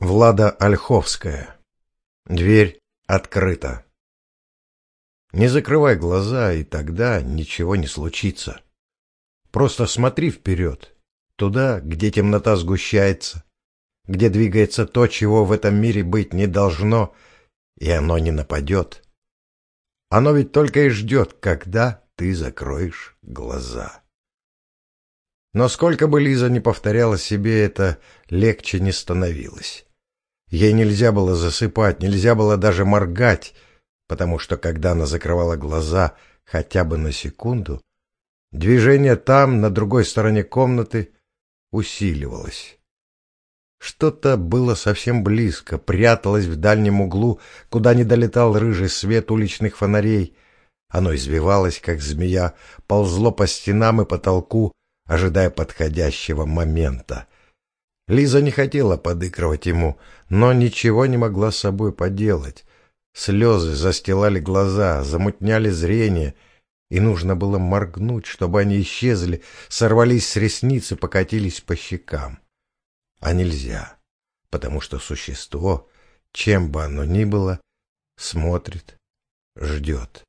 Влада Ольховская. Дверь открыта. Не закрывай глаза, и тогда ничего не случится. Просто смотри вперед, туда, где темнота сгущается, где двигается то, чего в этом мире быть не должно, и оно не нападет. Оно ведь только и ждет, когда ты закроешь глаза. Но сколько бы Лиза не повторяла себе это, легче не становилось. Ей нельзя было засыпать, нельзя было даже моргать, потому что когда она закрывала глаза хотя бы на секунду, движение там, на другой стороне комнаты, усиливалось. Что-то было совсем близко, пряталось в дальнем углу, куда не долетал рыжий свет уличных фонарей. Оно извивалось, как змея, ползло по стенам и потолку, ожидая подходящего момента — Лиза не хотела подыгрывать ему, но ничего не могла с собой поделать. Слезы застилали глаза, замутняли зрение, и нужно было моргнуть, чтобы они исчезли, сорвались с ресниц и покатились по щекам. А нельзя, потому что существо, чем бы оно ни было, смотрит, ждет.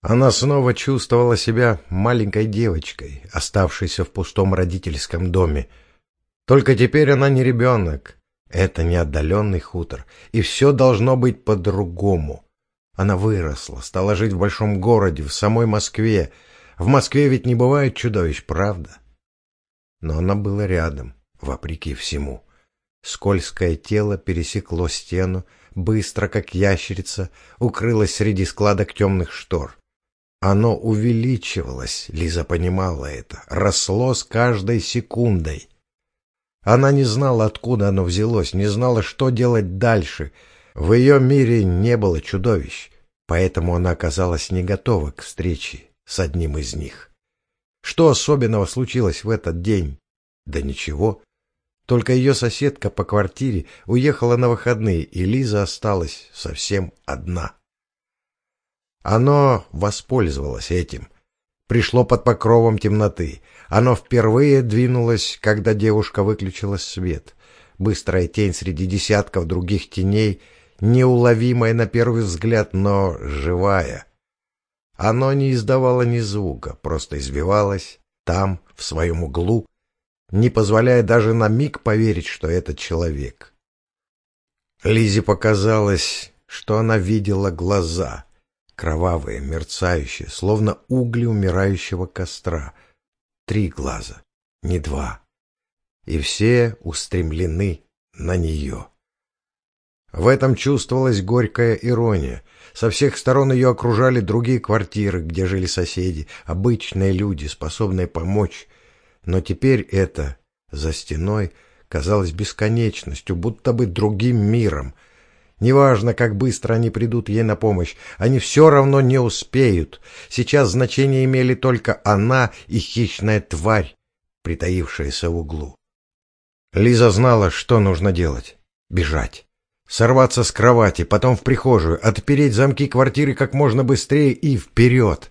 Она снова чувствовала себя маленькой девочкой, оставшейся в пустом родительском доме, только теперь она не ребенок. Это не отдаленный хутор, и все должно быть по-другому. Она выросла, стала жить в большом городе, в самой Москве. В Москве ведь не бывает чудовищ, правда? Но она была рядом, вопреки всему. Скользкое тело пересекло стену, быстро, как ящерица, укрылось среди складок темных штор. Оно увеличивалось, Лиза понимала это, росло с каждой секундой. Она не знала, откуда оно взялось, не знала, что делать дальше. В ее мире не было чудовищ, поэтому она оказалась не готова к встрече с одним из них. Что особенного случилось в этот день? Да ничего. Только ее соседка по квартире уехала на выходные, и Лиза осталась совсем одна. Оно воспользовалось этим. Пришло под покровом темноты. Оно впервые двинулось, когда девушка выключила свет. Быстрая тень среди десятков других теней, неуловимая на первый взгляд, но живая. Оно не издавало ни звука, просто извивалось там, в своем углу, не позволяя даже на миг поверить, что это человек. Лизе показалось, что она видела глаза, кровавые, мерцающие, словно угли умирающего костра — три глаза, не два. И все устремлены на нее. В этом чувствовалась горькая ирония. Со всех сторон ее окружали другие квартиры, где жили соседи, обычные люди, способные помочь. Но теперь это, за стеной, казалось бесконечностью, будто бы другим миром. Неважно, как быстро они придут ей на помощь, они все равно не успеют. Сейчас значение имели только она и хищная тварь, притаившаяся в углу. Лиза знала, что нужно делать. Бежать. Сорваться с кровати, потом в прихожую, отпереть замки квартиры как можно быстрее и вперед.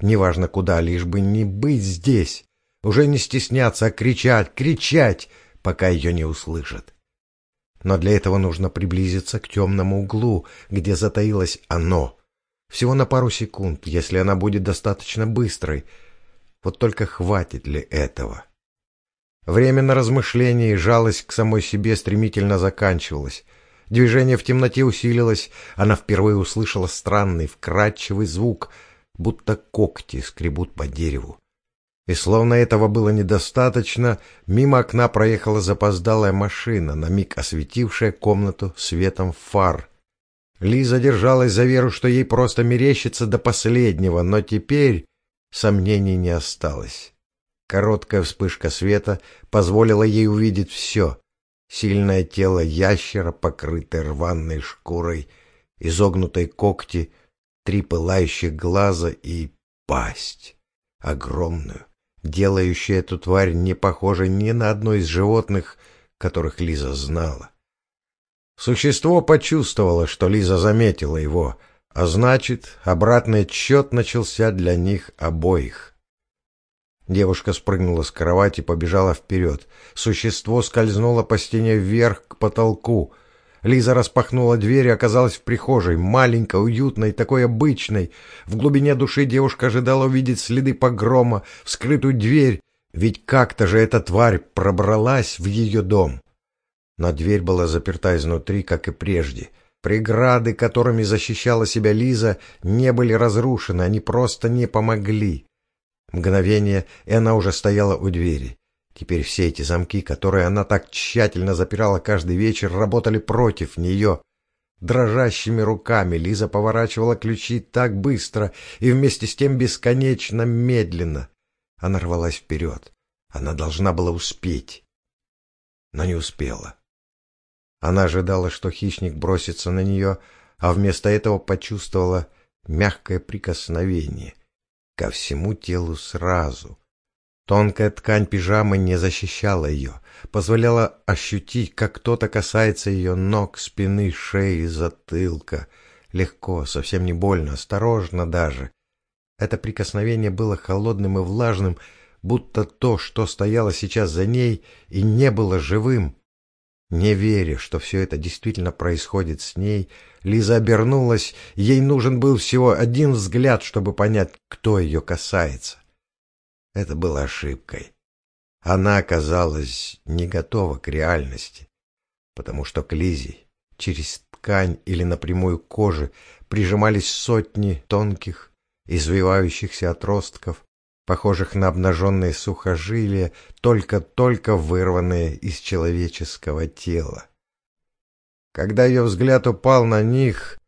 Неважно куда, лишь бы не быть здесь. Уже не стесняться, а кричать, кричать, пока ее не услышат. Но для этого нужно приблизиться к темному углу, где затаилось оно. Всего на пару секунд, если она будет достаточно быстрой. Вот только хватит ли этого? Время на размышление и жалость к самой себе стремительно заканчивалось. Движение в темноте усилилось, она впервые услышала странный, вкрадчивый звук, будто когти скребут по дереву. И словно этого было недостаточно, мимо окна проехала запоздалая машина, на миг осветившая комнату светом фар. Лиза держалась за веру, что ей просто мерещится до последнего, но теперь сомнений не осталось. Короткая вспышка света позволила ей увидеть все. Сильное тело ящера, покрытое рваной шкурой, изогнутые когти, три пылающих глаза и пасть огромную, делающая эту тварь не похожей ни на одно из животных, которых Лиза знала. Существо почувствовало, что Лиза заметила его, а значит, обратный отсчет начался для них обоих. Девушка спрыгнула с кровати, побежала вперед. Существо скользнуло по стене вверх к потолку. Лиза распахнула дверь и оказалась в прихожей, маленькой, уютной, такой обычной. В глубине души девушка ожидала увидеть следы погрома, вскрытую дверь, ведь как-то же эта тварь пробралась в ее дом. Но дверь была заперта изнутри, как и прежде. Преграды, которыми защищала себя Лиза, не были разрушены, они просто не помогли. Мгновение, и она уже стояла у двери. Теперь все эти замки, которые она так тщательно запирала каждый вечер, работали против нее. Дрожащими руками Лиза поворачивала ключи так быстро и вместе с тем бесконечно медленно. Она рвалась вперед. Она должна была успеть, но не успела. Она ожидала, что хищник бросится на нее, а вместо этого почувствовала мягкое прикосновение ко всему телу сразу — Тонкая ткань пижамы не защищала ее, позволяла ощутить, как кто-то касается ее ног, спины, шеи, затылка. Легко, совсем не больно, осторожно даже. Это прикосновение было холодным и влажным, будто то, что стояло сейчас за ней, и не было живым. Не веря, что все это действительно происходит с ней, Лиза обернулась, ей нужен был всего один взгляд, чтобы понять, кто ее касается. Это было ошибкой. Она оказалась не готова к реальности, потому что к Лизе через ткань или напрямую кожи прижимались сотни тонких, извивающихся отростков, похожих на обнаженные сухожилия, только-только вырванные из человеческого тела. Когда ее взгляд упал на них,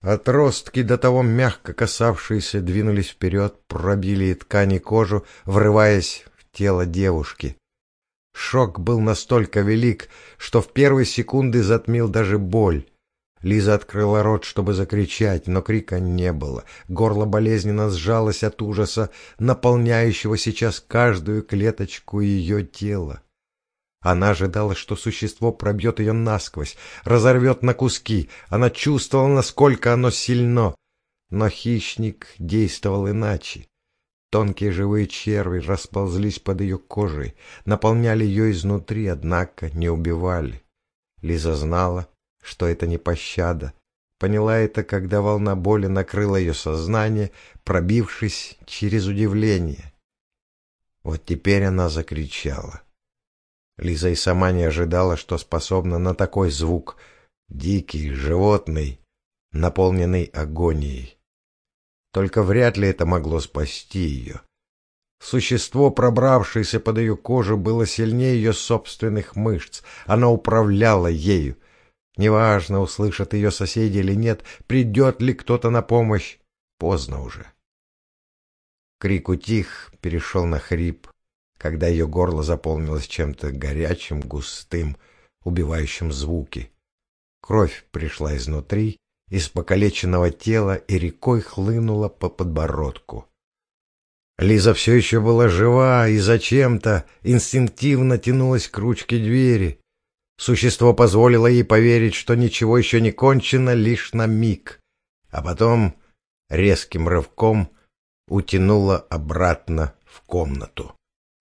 Отростки, до того мягко касавшиеся, двинулись вперед, пробили ткани кожу, врываясь в тело девушки. Шок был настолько велик, что в первые секунды затмил даже боль. Лиза открыла рот, чтобы закричать, но крика не было. Горло болезненно сжалось от ужаса, наполняющего сейчас каждую клеточку ее тела. Она ожидала, что существо пробьет ее насквозь, разорвет на куски. Она чувствовала, насколько оно сильно. Но хищник действовал иначе. Тонкие живые черви расползлись под ее кожей, наполняли ее изнутри, однако не убивали. Лиза знала, что это не пощада. Поняла это, когда волна боли накрыла ее сознание, пробившись через удивление. Вот теперь она закричала. Лиза и сама не ожидала, что способна на такой звук, дикий, животный, наполненный агонией. Только вряд ли это могло спасти ее. Существо, пробравшееся под ее кожу, было сильнее ее собственных мышц. Оно управляло ею. Неважно, услышат ее соседи или нет, придет ли кто-то на помощь. Поздно уже. Крик утих, перешел на хрип когда ее горло заполнилось чем-то горячим, густым, убивающим звуки. Кровь пришла изнутри, из покалеченного тела и рекой хлынула по подбородку. Лиза все еще была жива и зачем-то инстинктивно тянулась к ручке двери. Существо позволило ей поверить, что ничего еще не кончено лишь на миг, а потом резким рывком утянуло обратно в комнату.